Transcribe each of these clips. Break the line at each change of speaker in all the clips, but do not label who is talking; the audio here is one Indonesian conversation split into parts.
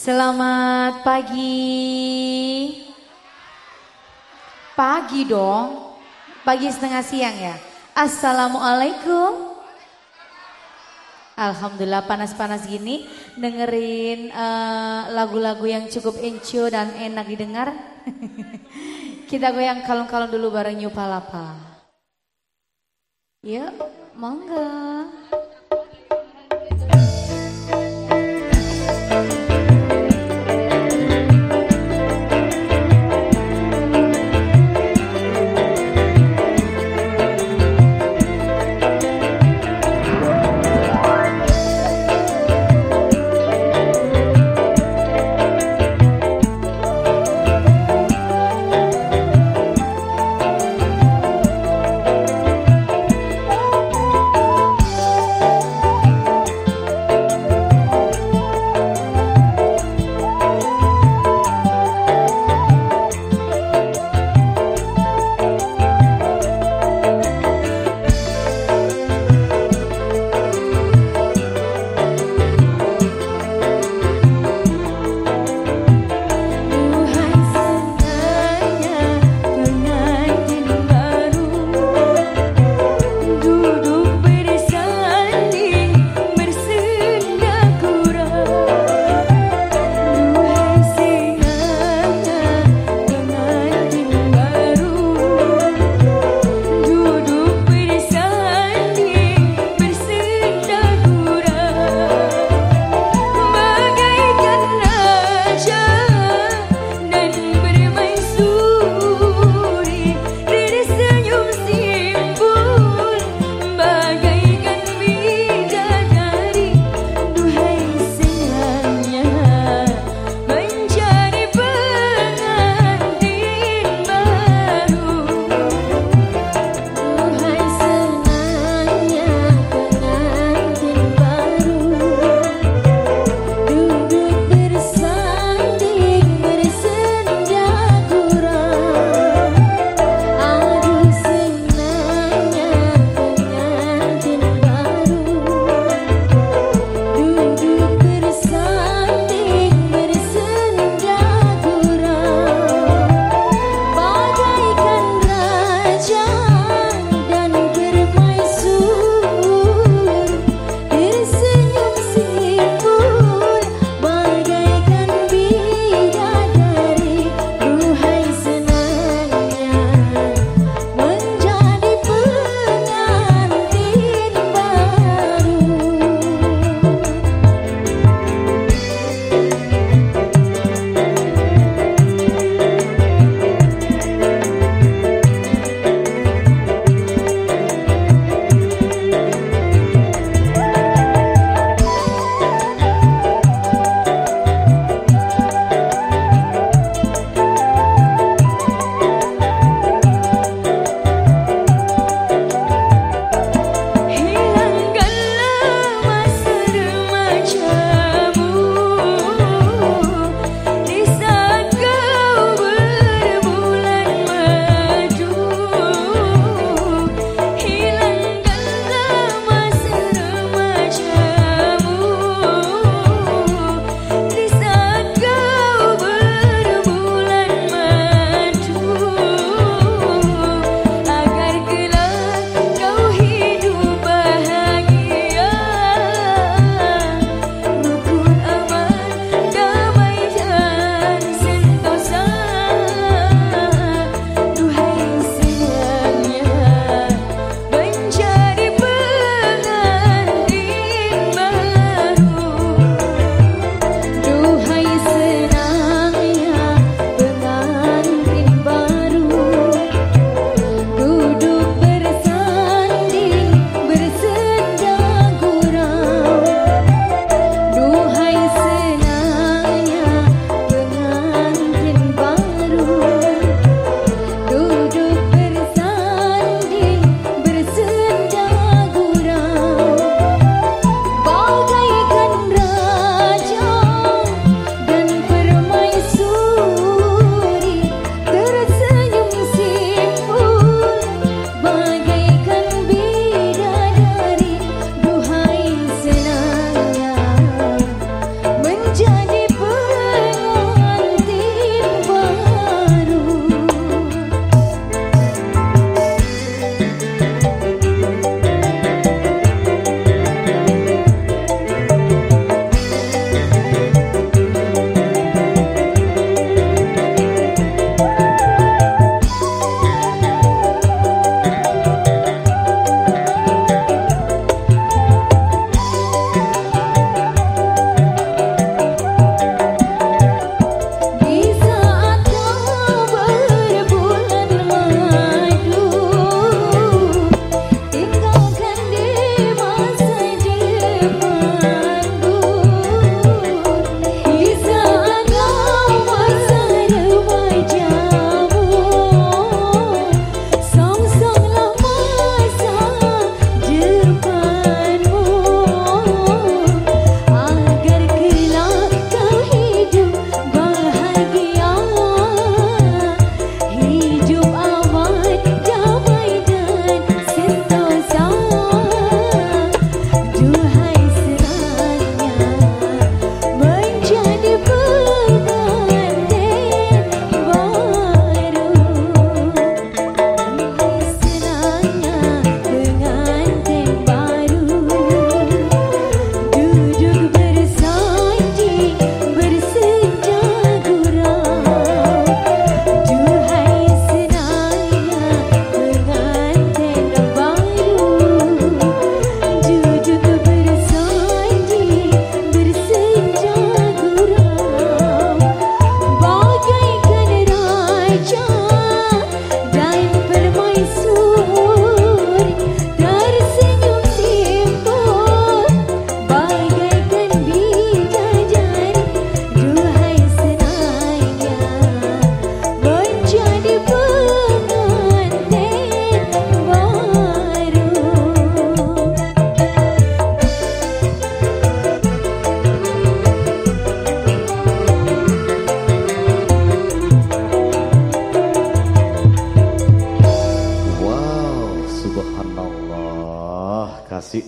Selamat pagi. Pagi dong. Pagi setengah siang ya. Assalamualaikum. Alhamdulillah panas-panas gini dengerin eh, lagu-lagu uh, yang cukup encu dan enak didengar. Kita goyang kalung-kalung dulu bareng New Palapa. Yuk, monggo.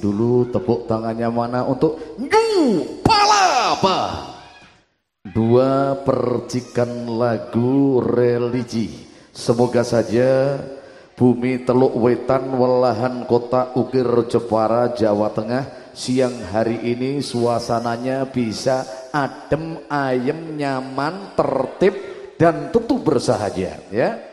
Dulu tepuk tangannya mana untuk New Palapa. Dua percikan lagu religi. Semoga saja bumi Teluk Wetan Welahan Kota Ukir Jepara Jawa Tengah siang hari ini suasananya bisa adem, ayem, nyaman, tertib dan tentu bersahaja ya.